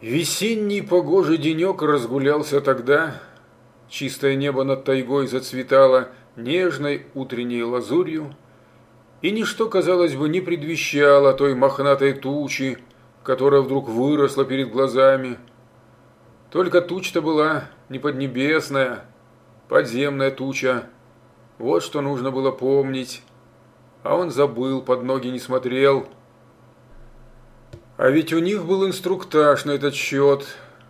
Весенний погожий денек разгулялся тогда. Чистое небо над тайгой зацветало нежной утренней лазурью, и ничто, казалось бы, не предвещало той мохнатой тучи, которая вдруг выросла перед глазами. Только туча-то была не поднебесная, подземная туча. Вот что нужно было помнить. А он забыл, под ноги не смотрел – а ведь у них был инструктаж на этот счет.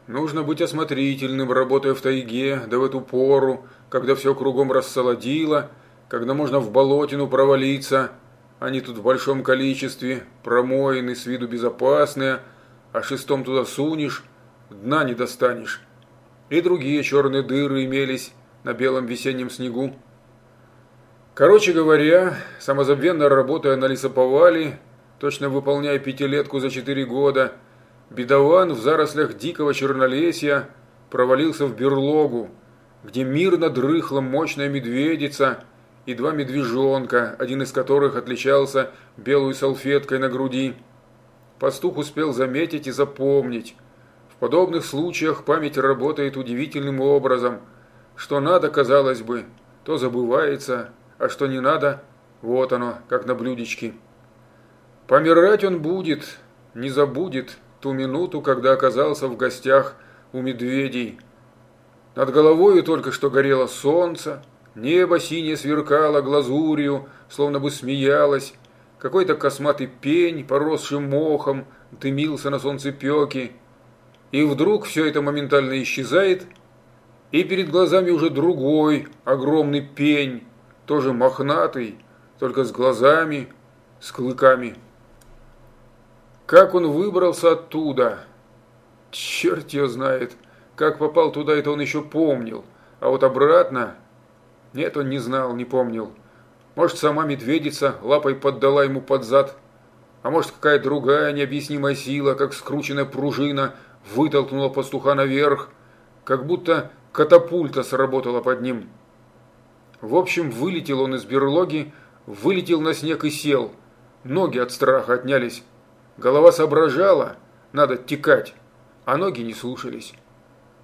Нужно быть осмотрительным, работая в тайге, да в эту пору, когда все кругом рассолодило, когда можно в болотину провалиться. Они тут в большом количестве, промоены, с виду безопасные, а шестом туда сунешь, дна не достанешь. И другие черные дыры имелись на белом весеннем снегу. Короче говоря, самозабвенно работая на лесоповале, точно выполняя пятилетку за четыре года, бедован в зарослях дикого чернолесья провалился в берлогу, где мирно дрыхла мощная медведица и два медвежонка, один из которых отличался белой салфеткой на груди. Пастух успел заметить и запомнить. В подобных случаях память работает удивительным образом. Что надо, казалось бы, то забывается, а что не надо, вот оно, как на блюдечке. Помирать он будет, не забудет ту минуту, когда оказался в гостях у медведей. Над головой только что горело солнце, небо синее сверкало глазурью, словно бы смеялось, какой-то косматый пень, поросший мохом, дымился на солнцепеке. И вдруг все это моментально исчезает, и перед глазами уже другой огромный пень, тоже мохнатый, только с глазами, с клыками. Как он выбрался оттуда? Черт его знает. Как попал туда, это он еще помнил. А вот обратно... Нет, он не знал, не помнил. Может, сама медведица лапой поддала ему под зад. А может, какая другая необъяснимая сила, как скрученная пружина, вытолкнула пастуха наверх. Как будто катапульта сработала под ним. В общем, вылетел он из берлоги, вылетел на снег и сел. Ноги от страха отнялись. Голова соображала, надо текать, а ноги не слушались.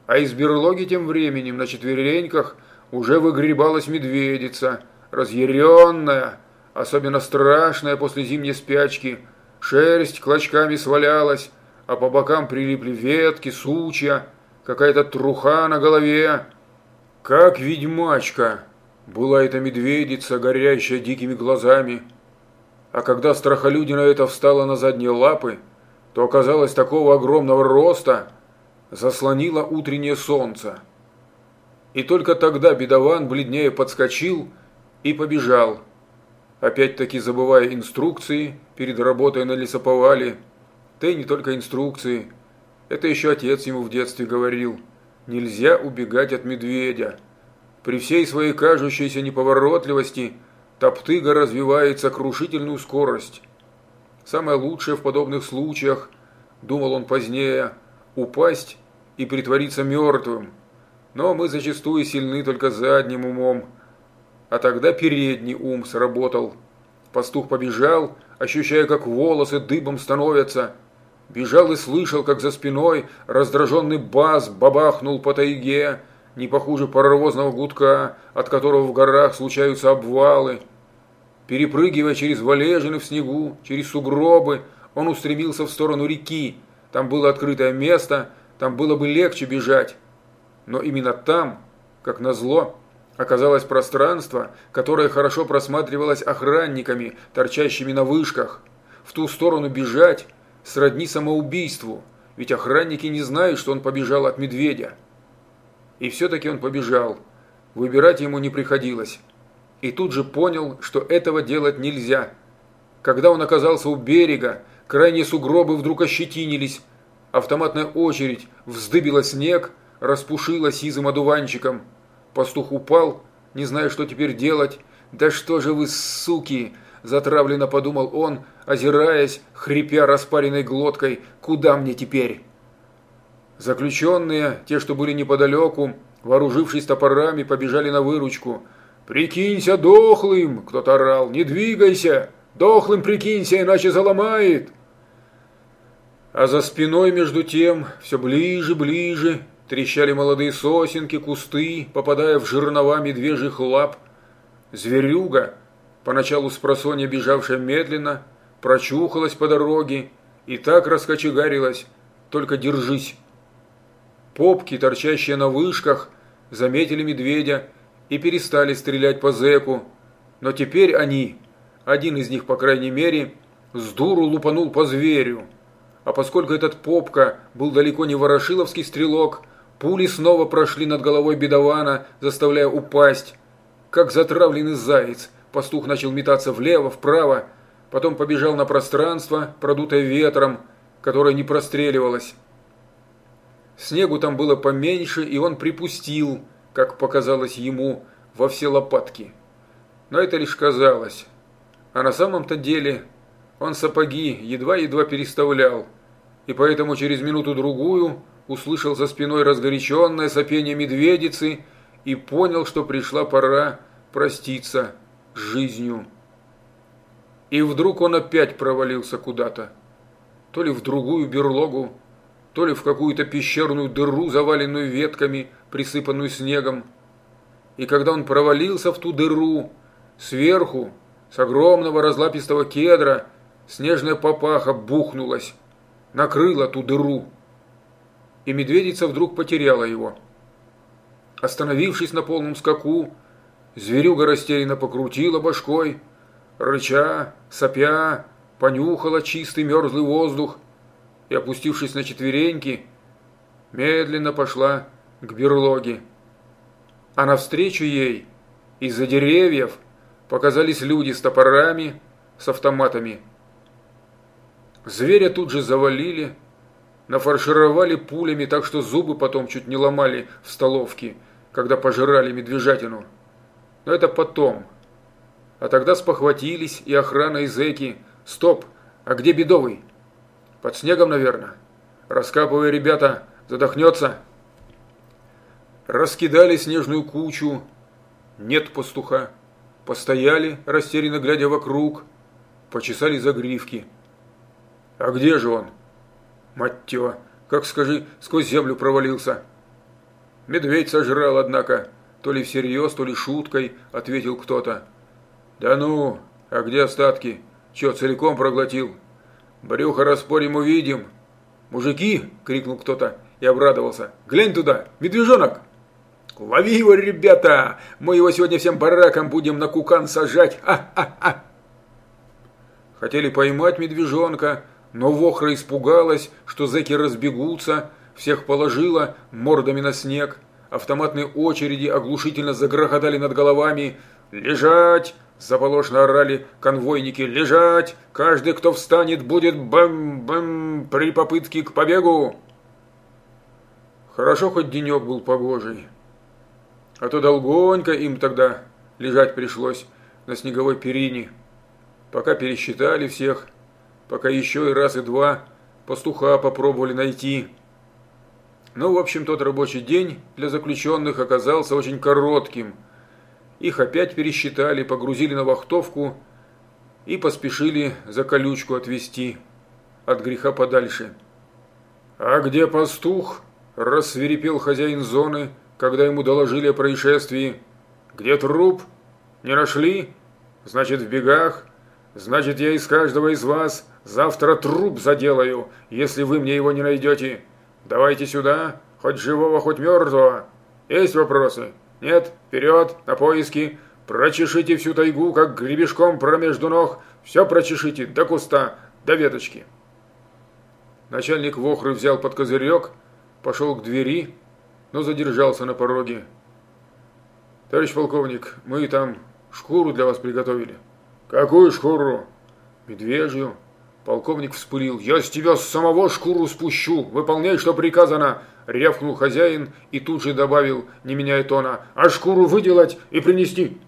А из берлоги тем временем на четвереньках уже выгребалась медведица, разъяренная, особенно страшная после зимней спячки. Шерсть клочками свалялась, а по бокам прилипли ветки, сучья, какая-то труха на голове. Как ведьмачка была эта медведица, горящая дикими глазами а когда страхолюдина эта встала на задние лапы, то оказалось такого огромного роста, заслонило утреннее солнце. И только тогда бедован бледнее подскочил и побежал, опять-таки забывая инструкции перед работой на лесоповале. Да и не только инструкции, это еще отец ему в детстве говорил. Нельзя убегать от медведя. При всей своей кажущейся неповоротливости – Топтыга развивает сокрушительную скорость. Самое лучшее в подобных случаях, думал он позднее, упасть и притвориться мертвым. Но мы зачастую сильны только задним умом. А тогда передний ум сработал. Пастух побежал, ощущая, как волосы дыбом становятся. Бежал и слышал, как за спиной раздраженный бас бабахнул по тайге, не похуже паровозного гудка, от которого в горах случаются обвалы. Перепрыгивая через валежины в снегу, через сугробы, он устремился в сторону реки. Там было открытое место, там было бы легче бежать. Но именно там, как назло, оказалось пространство, которое хорошо просматривалось охранниками, торчащими на вышках. В ту сторону бежать сродни самоубийству, ведь охранники не знают, что он побежал от медведя. И все-таки он побежал. Выбирать ему не приходилось. И тут же понял, что этого делать нельзя. Когда он оказался у берега, крайние сугробы вдруг ощетинились. Автоматная очередь вздыбила снег, распушила сизым одуванчиком. Пастух упал, не зная, что теперь делать. «Да что же вы, суки!» – затравленно подумал он, озираясь, хрипя распаренной глоткой. «Куда мне теперь?» Заключенные, те, что были неподалеку, вооружившись топорами, побежали на выручку. «Прикинься дохлым!» – кто-то орал. «Не двигайся! Дохлым прикинься, иначе заломает!» А за спиной, между тем, все ближе, ближе, трещали молодые сосенки, кусты, попадая в жернова медвежьих лап. Зверюга, поначалу с просонья бежавшая медленно, прочухалась по дороге и так раскочегарилась, только держись. Попки, торчащие на вышках, заметили медведя и перестали стрелять по зэку, но теперь они, один из них, по крайней мере, с дуру лупанул по зверю. А поскольку этот попка был далеко не ворошиловский стрелок, пули снова прошли над головой бедована, заставляя упасть. Как затравленный заяц, пастух начал метаться влево, вправо, потом побежал на пространство, продутое ветром, которое не простреливалось. Снегу там было поменьше, и он припустил, как показалось ему, во все лопатки. Но это лишь казалось. А на самом-то деле он сапоги едва-едва переставлял, и поэтому через минуту-другую услышал за спиной разгоряченное сопение медведицы и понял, что пришла пора проститься с жизнью. И вдруг он опять провалился куда-то. То ли в другую берлогу, то ли в какую-то пещерную дыру, заваленную ветками, присыпанную снегом. И когда он провалился в ту дыру, Сверху, с огромного разлапистого кедра, снежная папаха бухнулась, накрыла ту дыру. И медведица вдруг потеряла его. Остановившись на полном скаку, зверюга растерянно покрутила башкой, рыча, сопя, понюхала чистый мерзлый воздух и, опустившись на четвереньки, медленно пошла к берлоге. А навстречу ей из-за деревьев – Показались люди с топорами, с автоматами. Зверя тут же завалили, нафаршировали пулями, так что зубы потом чуть не ломали в столовке, когда пожирали медвежатину. Но это потом. А тогда спохватились и охрана, и зэки. Стоп, а где Бедовый? Под снегом, наверное. Раскапывая, ребята, задохнется. Раскидали снежную кучу. Нет пастуха. Постояли, растерянно глядя вокруг, почесали загривки. «А где же он?» «Мать тё, как скажи, сквозь землю провалился». «Медведь сожрал, однако, то ли всерьез, то ли шуткой», – ответил кто-то. «Да ну, а где остатки? Чё, целиком проглотил?» «Брюхо распорим, увидим». «Мужики!» – крикнул кто-то и обрадовался. «Глянь туда, медвежонок!» «Лови его, ребята! Мы его сегодня всем баракам будем на кукан сажать! А-а-а!» Хотели поймать медвежонка, но Вохра испугалась, что зэки разбегутся, всех положила мордами на снег. Автоматные очереди оглушительно загрохотали над головами. «Лежать!» – заполошно орали конвойники. «Лежать! Каждый, кто встанет, будет бэм-бэм при попытке к побегу!» Хорошо хоть денек был погожий. А то долгонько им тогда лежать пришлось на снеговой перине. Пока пересчитали всех, пока еще и раз и два пастуха попробовали найти. Ну, в общем, тот рабочий день для заключенных оказался очень коротким. Их опять пересчитали, погрузили на вахтовку и поспешили за колючку отвезти от греха подальше. «А где пастух?» – рассверепел хозяин зоны – когда ему доложили о происшествии. «Где труп? Не нашли? Значит, в бегах? Значит, я из каждого из вас завтра труп заделаю, если вы мне его не найдете. Давайте сюда, хоть живого, хоть мертвого. Есть вопросы? Нет? Вперед, на поиски. Прочешите всю тайгу, как гребешком промежду ног. Все прочешите, до куста, до веточки». Начальник Вохры взял под козырек, пошел к двери, но задержался на пороге. «Товарищ полковник, мы там шкуру для вас приготовили». «Какую шкуру?» «Медвежью». Полковник вспылил. «Я с тебя самого шкуру спущу! Выполняй, что приказано!» Рявкнул хозяин и тут же добавил, не меняя тона, «А шкуру выделать и принести!»